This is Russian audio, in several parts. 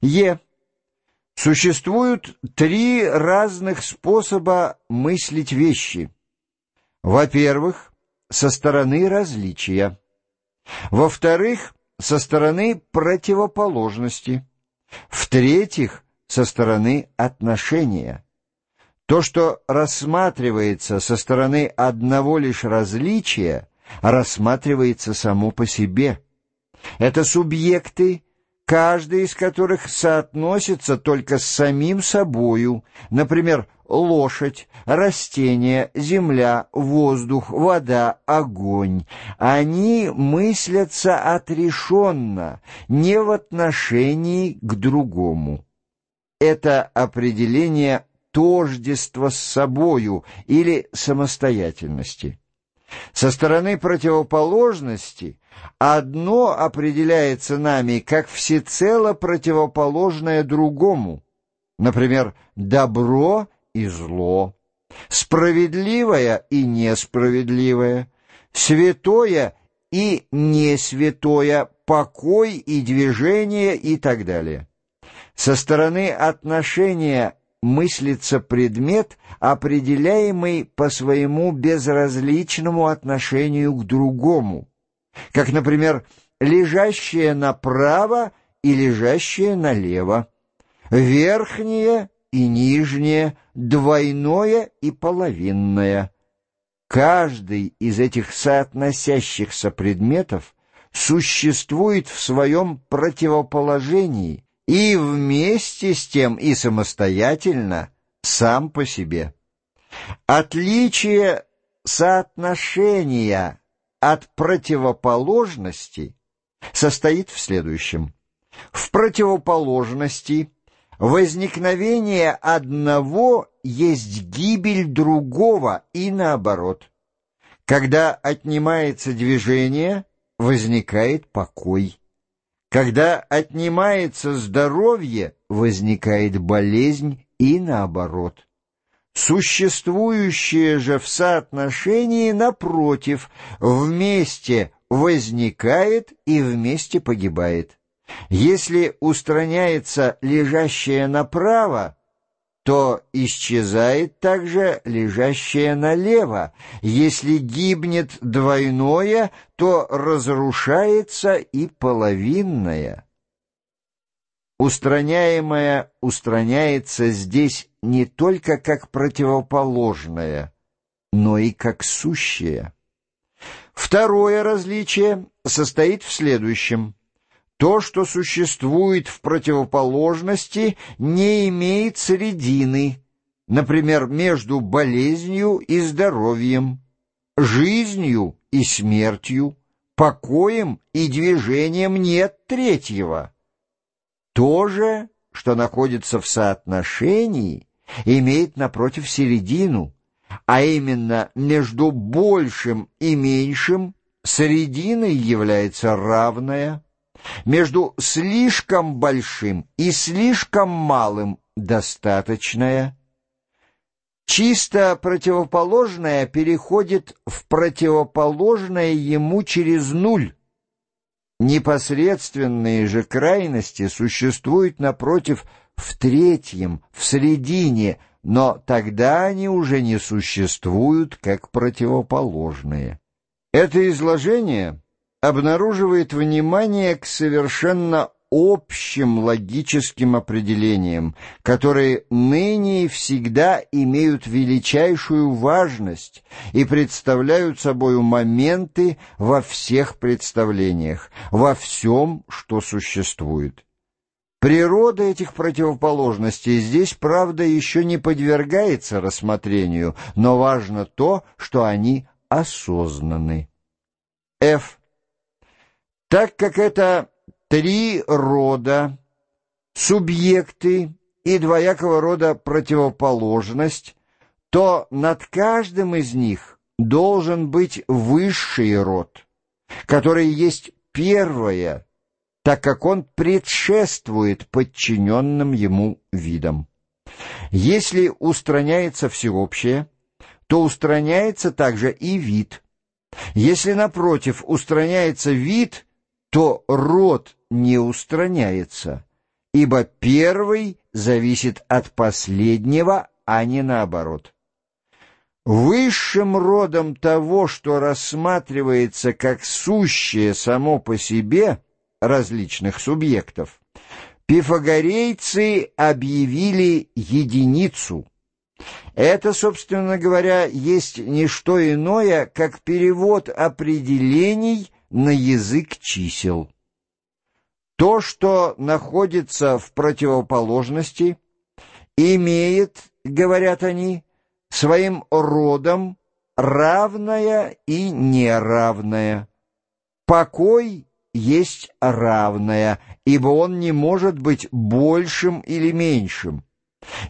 Е. Существуют три разных способа мыслить вещи. Во-первых, со стороны различия. Во-вторых, со стороны противоположности. В-третьих, со стороны отношения. То, что рассматривается со стороны одного лишь различия, рассматривается само по себе. Это субъекты, каждый из которых соотносится только с самим собою, например, лошадь, растение, земля, воздух, вода, огонь. Они мыслятся отрешенно, не в отношении к другому. Это определение тождества с собою или самостоятельности. Со стороны противоположности одно определяется нами как всецело противоположное другому, например, добро и зло, справедливое и несправедливое, святое и несвятое, покой и движение и так далее. Со стороны отношения мыслится предмет, определяемый по своему безразличному отношению к другому, как, например, лежащее направо и лежащее налево, верхнее и нижнее, двойное и половинное. Каждый из этих соотносящихся предметов существует в своем противоположении – и вместе с тем и самостоятельно сам по себе. Отличие соотношения от противоположности состоит в следующем. В противоположности возникновение одного есть гибель другого и наоборот. Когда отнимается движение, возникает покой. Когда отнимается здоровье, возникает болезнь и наоборот. Существующее же в соотношении, напротив, вместе возникает и вместе погибает. Если устраняется лежащее направо, то исчезает также лежащее налево. Если гибнет двойное, то разрушается и половинное. Устраняемое устраняется здесь не только как противоположное, но и как сущее. Второе различие состоит в следующем – то, что существует в противоположности, не имеет средины, например, между болезнью и здоровьем, жизнью и смертью, покоем и движением нет третьего. То же, что находится в соотношении, имеет напротив середину, а именно между большим и меньшим срединой является равная, между слишком большим и слишком малым достаточное, чисто противоположное переходит в противоположное ему через нуль. Непосредственные же крайности существуют, напротив, в третьем, в середине, но тогда они уже не существуют как противоположные. Это изложение обнаруживает внимание к совершенно общим логическим определениям, которые ныне и всегда имеют величайшую важность и представляют собою моменты во всех представлениях, во всем, что существует. Природа этих противоположностей здесь, правда, еще не подвергается рассмотрению, но важно то, что они осознаны. F. Так как это три рода, субъекты и двоякого рода противоположность, то над каждым из них должен быть высший род, который есть первое, так как он предшествует подчиненным ему видам. Если устраняется всеобщее, то устраняется также и вид. Если, напротив, устраняется вид – то род не устраняется. ибо первый зависит от последнего, а не наоборот. Высшим родом того, что рассматривается как сущее само по себе различных субъектов, пифагорейцы объявили единицу. Это, собственно говоря, есть не что иное, как перевод определений на язык чисел. То, что находится в противоположности, имеет, говорят они, своим родом равное и неравное. Покой есть равное, ибо он не может быть большим или меньшим.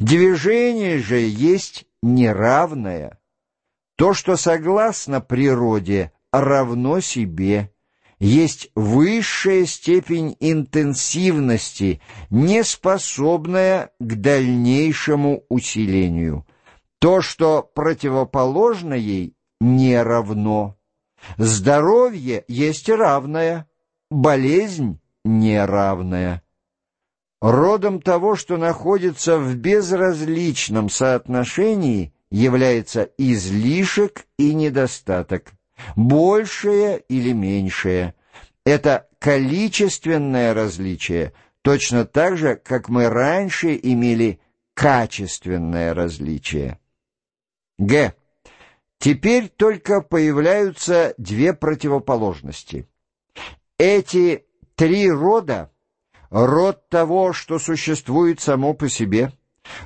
Движение же есть неравное. То, что согласно природе, равно себе. Есть высшая степень интенсивности, не способная к дальнейшему усилению. То, что противоположно ей, не равно. Здоровье есть равное, болезнь неравная. Родом того, что находится в безразличном соотношении, является излишек и недостаток, большее или меньшее. Это количественное различие, точно так же, как мы раньше имели качественное различие. Г. Теперь только появляются две противоположности. Эти три рода — род того, что существует само по себе,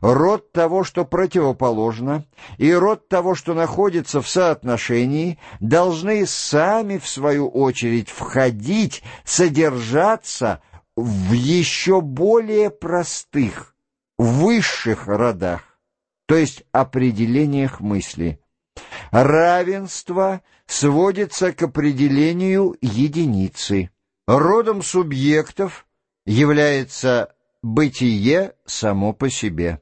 род того, что противоположно, и род того, что находится в соотношении, должны сами, в свою очередь, входить, содержаться в еще более простых, высших родах, то есть определениях мысли. Равенство сводится к определению единицы. Родом субъектов является бытие само по себе.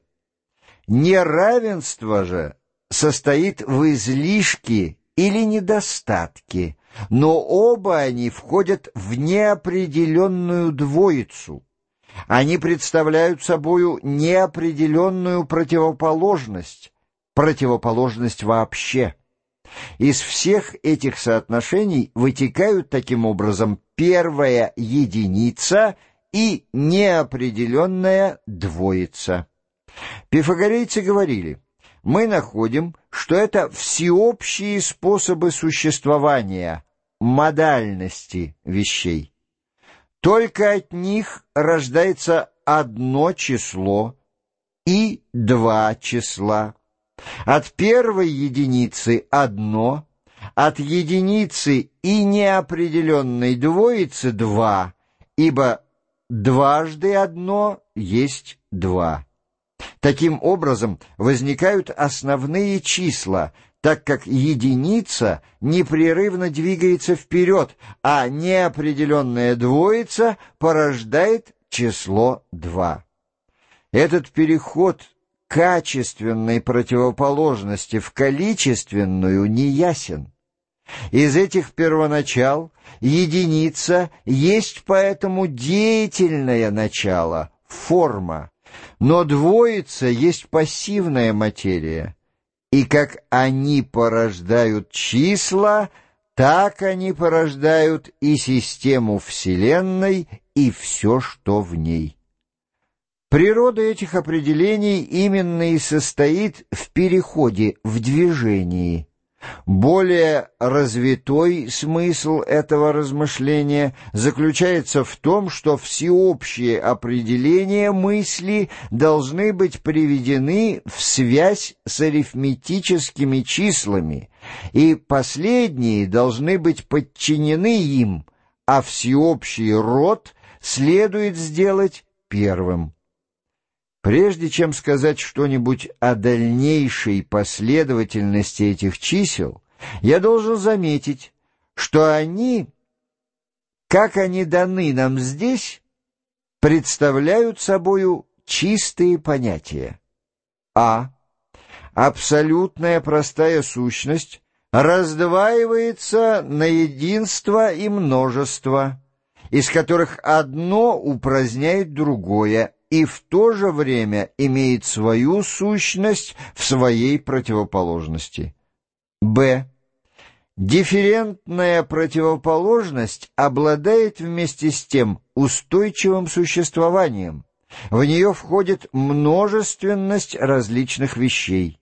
Неравенство же состоит в излишке или недостатке, но оба они входят в неопределенную двоицу. Они представляют собою неопределенную противоположность, противоположность вообще. Из всех этих соотношений вытекают таким образом первая единица и неопределенная двоица. Пифагорейцы говорили, мы находим, что это всеобщие способы существования, модальности вещей. Только от них рождается одно число и два числа. От первой единицы одно, от единицы и неопределенной двоицы два, ибо дважды одно есть два. Таким образом возникают основные числа, так как единица непрерывно двигается вперед, а неопределенная двоица порождает число два. Этот переход качественной противоположности в количественную неясен. Из этих первоначал единица есть поэтому деятельное начало, форма, но двоица есть пассивная материя. И как они порождают числа, так они порождают и систему Вселенной, и все, что в ней. Природа этих определений именно и состоит в переходе, в движении. Более развитой смысл этого размышления заключается в том, что всеобщие определения мысли должны быть приведены в связь с арифметическими числами, и последние должны быть подчинены им, а всеобщий род следует сделать первым. Прежде чем сказать что-нибудь о дальнейшей последовательности этих чисел, я должен заметить, что они, как они даны нам здесь, представляют собою чистые понятия. А. Абсолютная простая сущность раздваивается на единство и множество, из которых одно упраздняет другое и в то же время имеет свою сущность в своей противоположности. Б. Дифферентная противоположность обладает вместе с тем устойчивым существованием. В нее входит множественность различных вещей.